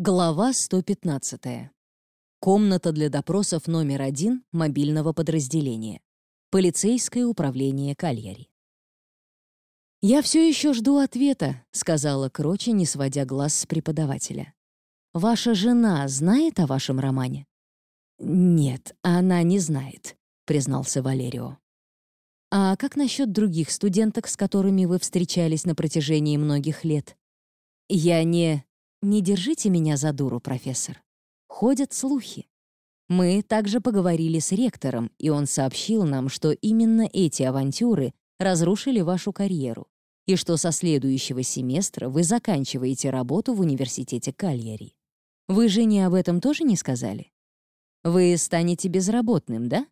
Глава 115. Комната для допросов номер один мобильного подразделения. Полицейское управление Кальяри. «Я все еще жду ответа», — сказала Крочи, не сводя глаз с преподавателя. «Ваша жена знает о вашем романе?» «Нет, она не знает», — признался Валерио. «А как насчет других студенток, с которыми вы встречались на протяжении многих лет?» «Я не...» «Не держите меня за дуру, профессор. Ходят слухи. Мы также поговорили с ректором, и он сообщил нам, что именно эти авантюры разрушили вашу карьеру, и что со следующего семестра вы заканчиваете работу в университете Кальяри. Вы жене об этом тоже не сказали? Вы станете безработным, да?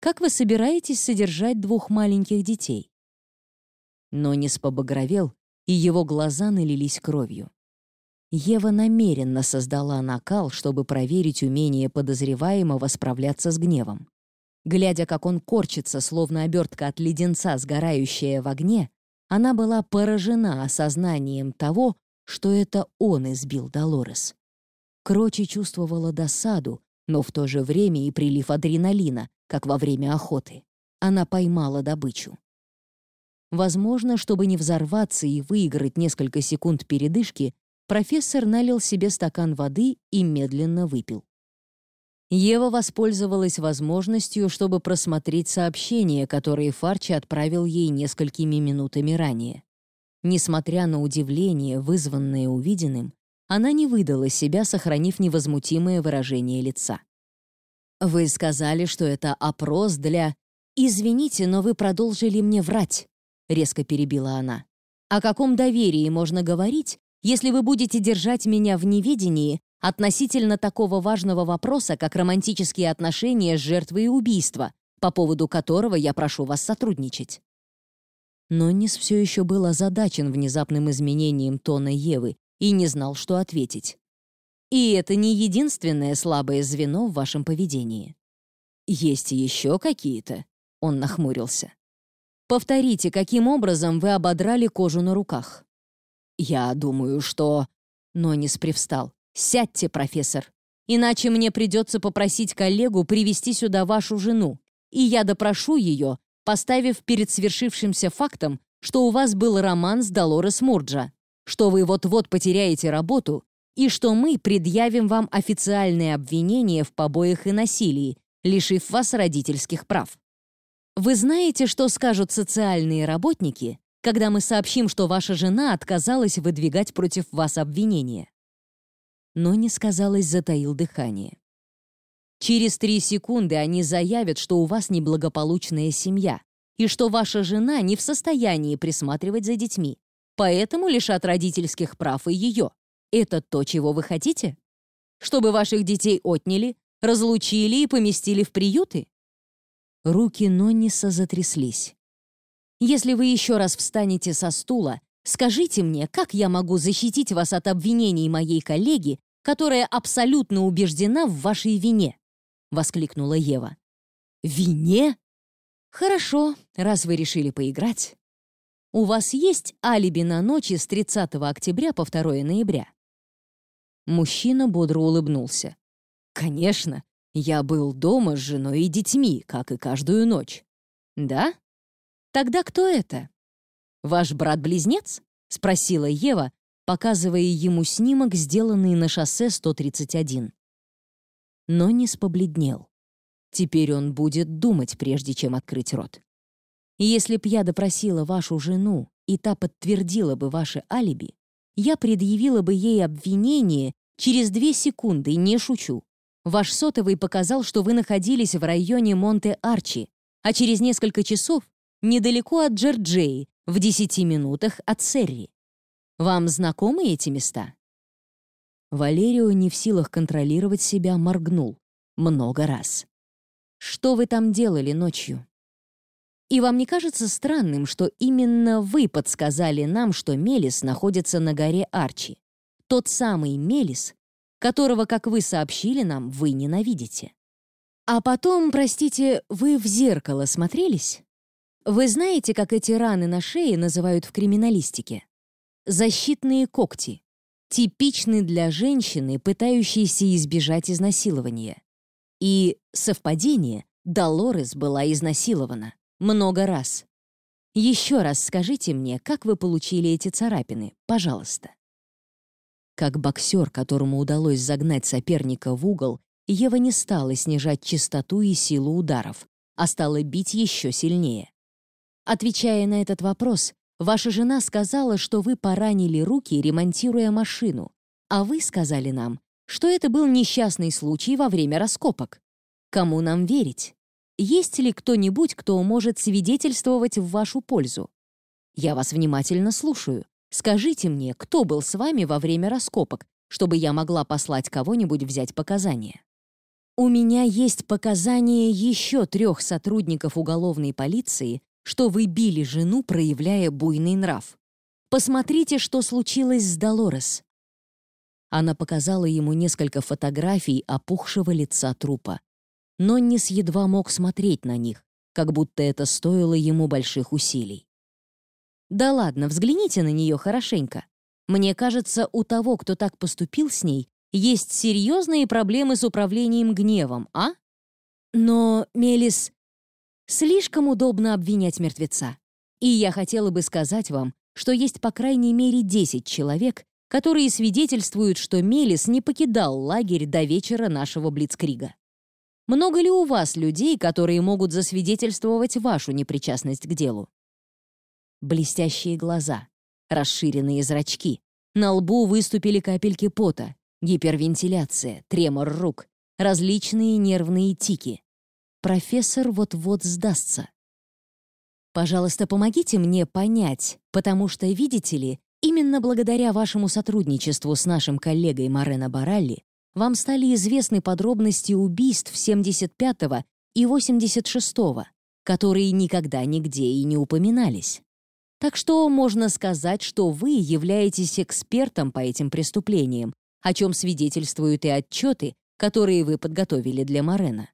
Как вы собираетесь содержать двух маленьких детей?» Но не побагровел, и его глаза налились кровью. Ева намеренно создала накал, чтобы проверить умение подозреваемого справляться с гневом. Глядя, как он корчится, словно обертка от леденца, сгорающая в огне, она была поражена осознанием того, что это он избил Долорес. Крочи чувствовала досаду, но в то же время и прилив адреналина, как во время охоты. Она поймала добычу. Возможно, чтобы не взорваться и выиграть несколько секунд передышки, профессор налил себе стакан воды и медленно выпил. Ева воспользовалась возможностью, чтобы просмотреть сообщения, которые Фарчи отправил ей несколькими минутами ранее. Несмотря на удивление, вызванное увиденным, она не выдала себя, сохранив невозмутимое выражение лица. «Вы сказали, что это опрос для...» «Извините, но вы продолжили мне врать», — резко перебила она. «О каком доверии можно говорить, если вы будете держать меня в неведении относительно такого важного вопроса, как романтические отношения с жертвой убийства, по поводу которого я прошу вас сотрудничать. Но Нис все еще был озадачен внезапным изменением тона Евы и не знал, что ответить. И это не единственное слабое звено в вашем поведении. Есть еще какие-то? Он нахмурился. Повторите, каким образом вы ободрали кожу на руках. «Я думаю, что...» Нонис привстал. «Сядьте, профессор. Иначе мне придется попросить коллегу привести сюда вашу жену, и я допрошу ее, поставив перед свершившимся фактом, что у вас был роман с Долорес Мурджа, что вы вот-вот потеряете работу и что мы предъявим вам официальное обвинение в побоях и насилии, лишив вас родительских прав. Вы знаете, что скажут социальные работники, когда мы сообщим, что ваша жена отказалась выдвигать против вас обвинения». Но не сказалось, затаил дыхание. Через три секунды они заявят, что у вас неблагополучная семья и что ваша жена не в состоянии присматривать за детьми, поэтому лишат родительских прав и ее. Это то, чего вы хотите? Чтобы ваших детей отняли, разлучили и поместили в приюты? Руки Нонниса затряслись. Если вы еще раз встанете со стула, скажите мне, как я могу защитить вас от обвинений моей коллеги, которая абсолютно убеждена в вашей вине?» — воскликнула Ева. «Вине? Хорошо, раз вы решили поиграть. У вас есть алиби на ночи с 30 октября по 2 ноября?» Мужчина бодро улыбнулся. «Конечно, я был дома с женой и детьми, как и каждую ночь. Да? «Тогда кто это?» «Ваш брат-близнец?» — спросила Ева, показывая ему снимок, сделанный на шоссе 131. Но не спобледнел. Теперь он будет думать, прежде чем открыть рот. Если б я допросила вашу жену, и та подтвердила бы ваше алиби, я предъявила бы ей обвинение через две секунды, не шучу. Ваш сотовый показал, что вы находились в районе Монте-Арчи, а через несколько часов недалеко от Джерджеи, в десяти минутах от Серри. Вам знакомы эти места?» Валерио не в силах контролировать себя, моргнул. Много раз. «Что вы там делали ночью?» «И вам не кажется странным, что именно вы подсказали нам, что Мелис находится на горе Арчи? Тот самый Мелис, которого, как вы сообщили нам, вы ненавидите. А потом, простите, вы в зеркало смотрелись? Вы знаете, как эти раны на шее называют в криминалистике? Защитные когти. типичны для женщины, пытающейся избежать изнасилования. И совпадение, Долорес была изнасилована много раз. Еще раз скажите мне, как вы получили эти царапины, пожалуйста. Как боксер, которому удалось загнать соперника в угол, Ева не стала снижать частоту и силу ударов, а стала бить еще сильнее. Отвечая на этот вопрос, ваша жена сказала, что вы поранили руки, ремонтируя машину, а вы сказали нам, что это был несчастный случай во время раскопок. Кому нам верить? Есть ли кто-нибудь, кто может свидетельствовать в вашу пользу? Я вас внимательно слушаю. Скажите мне, кто был с вами во время раскопок, чтобы я могла послать кого-нибудь взять показания. У меня есть показания еще трех сотрудников уголовной полиции, что вы били жену, проявляя буйный нрав. Посмотрите, что случилось с Долорес. Она показала ему несколько фотографий опухшего лица трупа. Но Ноннис едва мог смотреть на них, как будто это стоило ему больших усилий. «Да ладно, взгляните на нее хорошенько. Мне кажется, у того, кто так поступил с ней, есть серьезные проблемы с управлением гневом, а? Но, Мелис, слишком удобно обвинять мертвеца. И я хотела бы сказать вам, что есть по крайней мере 10 человек, которые свидетельствуют, что Мелис не покидал лагерь до вечера нашего Блицкрига. Много ли у вас людей, которые могут засвидетельствовать вашу непричастность к делу? Блестящие глаза, расширенные зрачки. На лбу выступили капельки пота, гипервентиляция, тремор рук, различные нервные тики. Профессор вот-вот сдастся. Пожалуйста, помогите мне понять, потому что, видите ли, именно благодаря вашему сотрудничеству с нашим коллегой Морено Баралли вам стали известны подробности убийств 75-го и 86-го, которые никогда нигде и не упоминались. Так что можно сказать, что вы являетесь экспертом по этим преступлениям, о чем свидетельствуют и отчеты, которые вы подготовили для Морена.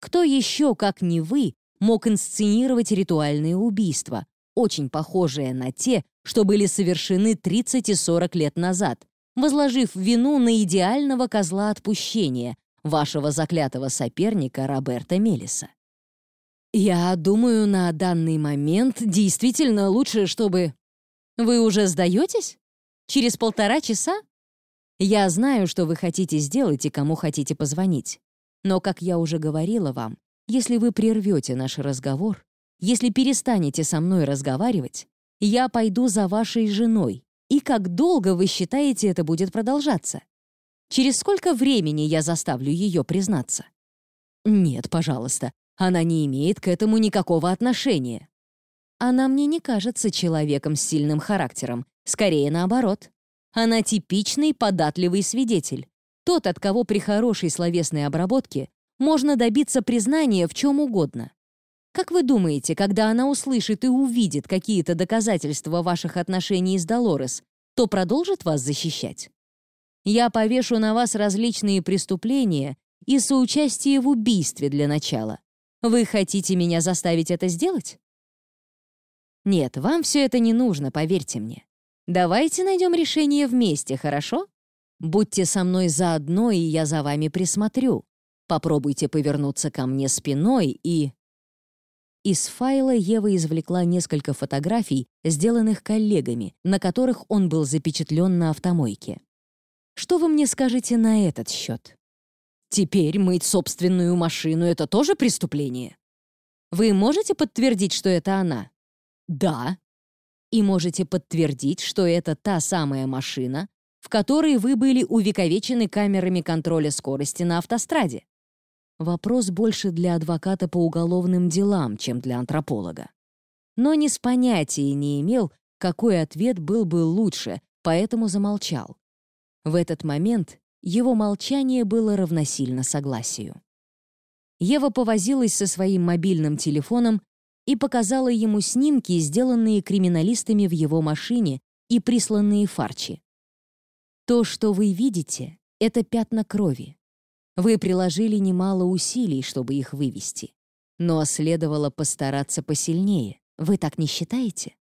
Кто еще, как не вы, мог инсценировать ритуальные убийства, очень похожие на те, что были совершены 30 и 40 лет назад, возложив вину на идеального козла отпущения, вашего заклятого соперника Роберта Мелиса? Я думаю, на данный момент действительно лучше, чтобы... Вы уже сдаетесь? Через полтора часа? Я знаю, что вы хотите сделать и кому хотите позвонить. Но, как я уже говорила вам, если вы прервете наш разговор, если перестанете со мной разговаривать, я пойду за вашей женой. И как долго вы считаете это будет продолжаться? Через сколько времени я заставлю ее признаться? Нет, пожалуйста, она не имеет к этому никакого отношения. Она мне не кажется человеком с сильным характером, скорее наоборот. Она типичный податливый свидетель. Тот, от кого при хорошей словесной обработке можно добиться признания в чем угодно. Как вы думаете, когда она услышит и увидит какие-то доказательства ваших отношений с Долорес, то продолжит вас защищать? Я повешу на вас различные преступления и соучастие в убийстве для начала. Вы хотите меня заставить это сделать? Нет, вам все это не нужно, поверьте мне. Давайте найдем решение вместе, хорошо? Будьте со мной заодно, и я за вами присмотрю. Попробуйте повернуться ко мне спиной и... Из файла Ева извлекла несколько фотографий, сделанных коллегами, на которых он был запечатлен на автомойке. Что вы мне скажете на этот счет? Теперь мыть собственную машину — это тоже преступление? Вы можете подтвердить, что это она? Да. И можете подтвердить, что это та самая машина, в которой вы были увековечены камерами контроля скорости на автостраде? Вопрос больше для адвоката по уголовным делам, чем для антрополога. Но не с понятия не имел, какой ответ был бы лучше, поэтому замолчал. В этот момент его молчание было равносильно согласию. Ева повозилась со своим мобильным телефоном и показала ему снимки, сделанные криминалистами в его машине и присланные Фарчи. То, что вы видите, — это пятна крови. Вы приложили немало усилий, чтобы их вывести. Но следовало постараться посильнее. Вы так не считаете?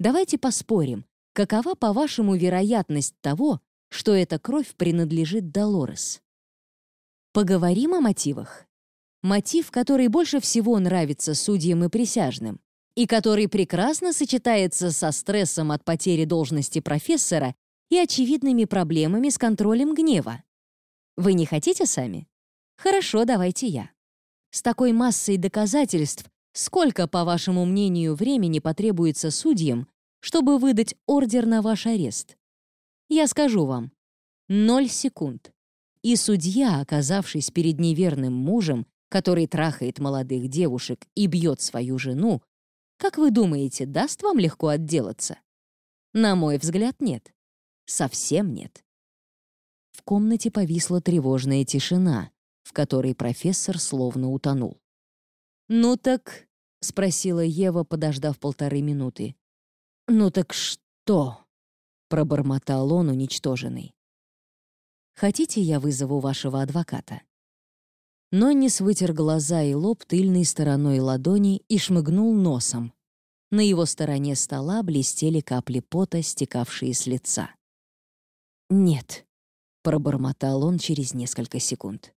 Давайте поспорим, Какова, по-вашему, вероятность того, что эта кровь принадлежит Долорес? Поговорим о мотивах. Мотив, который больше всего нравится судьям и присяжным, и который прекрасно сочетается со стрессом от потери должности профессора и очевидными проблемами с контролем гнева. Вы не хотите сами? Хорошо, давайте я. С такой массой доказательств, сколько, по вашему мнению, времени потребуется судьям, чтобы выдать ордер на ваш арест? Я скажу вам. Ноль секунд. И судья, оказавшись перед неверным мужем, который трахает молодых девушек и бьет свою жену, как вы думаете, даст вам легко отделаться? На мой взгляд, нет. Совсем нет. В комнате повисла тревожная тишина, в которой профессор словно утонул. «Ну так...» — спросила Ева, подождав полторы минуты. «Ну так что?» — пробормотал он, уничтоженный. «Хотите, я вызову вашего адвоката?» Ноннис вытер глаза и лоб тыльной стороной ладони и шмыгнул носом. На его стороне стола блестели капли пота, стекавшие с лица. «Нет», — пробормотал он через несколько секунд.